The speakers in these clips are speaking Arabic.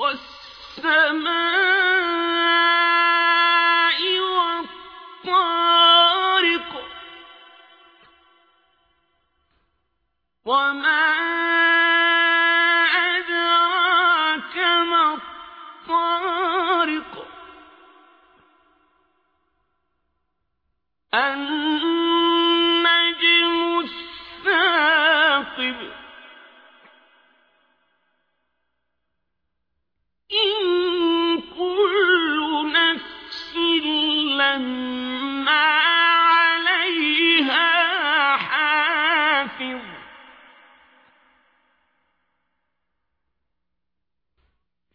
وَالسَّمَاءِ وَالطَّارِقِ وَمَا أَدْرَاكَ مَا الطَّارِقُ. النَّجْمُ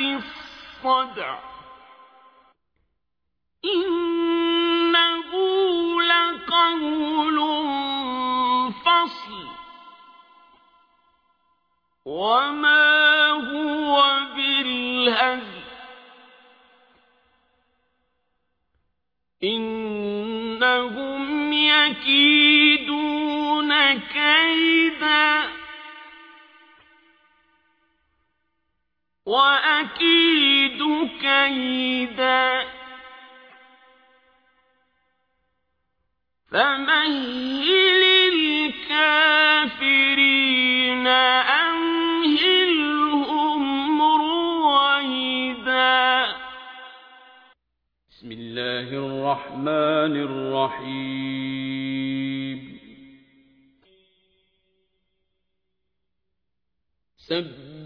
الصَّدْعِ. إِنَّهُ لَقَوْلٌ فَصْلٌ. وَمَا هُوَ بِالْهَزْلِ. إِنَّهُمْ يَكِيدُونَ كَيْدًا وَأَكِيدُ كَيْدًا. فَمَهِّلِ الْكَافِرِينَ أَمْهِلْهُمْ رُوَيْدًا. بسم الله الرحمن الرحيم.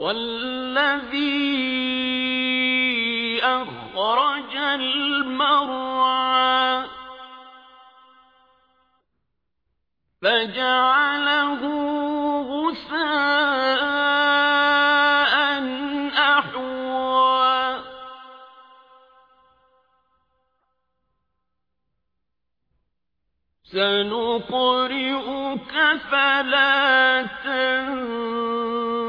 والذي أخرج المرعى فجعله غثاء أحوى سنقرئك فلا تنسى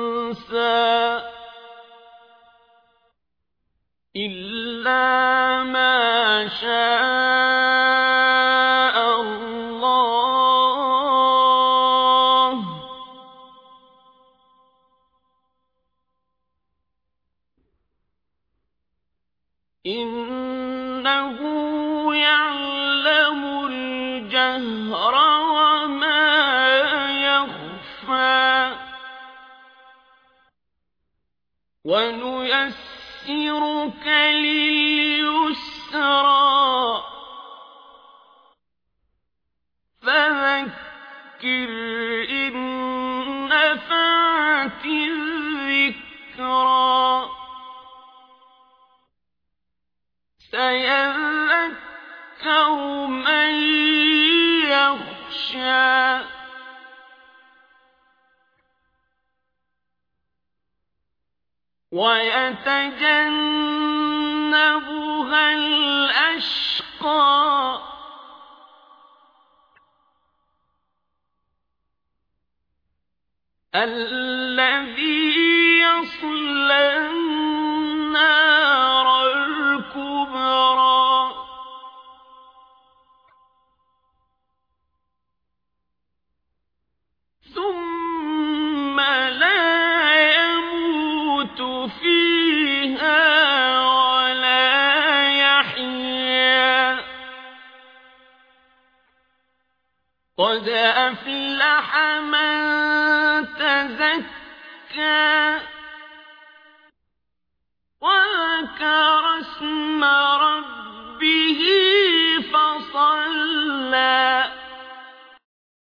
إلا ما شاء الله إنه يعلم ونيسرك لليسرى. فذكر إن نفعت الذكرى. سيذكر من يخشى. ويتجنبها الأشقى. الذي يصلى قد أفلح من تزكى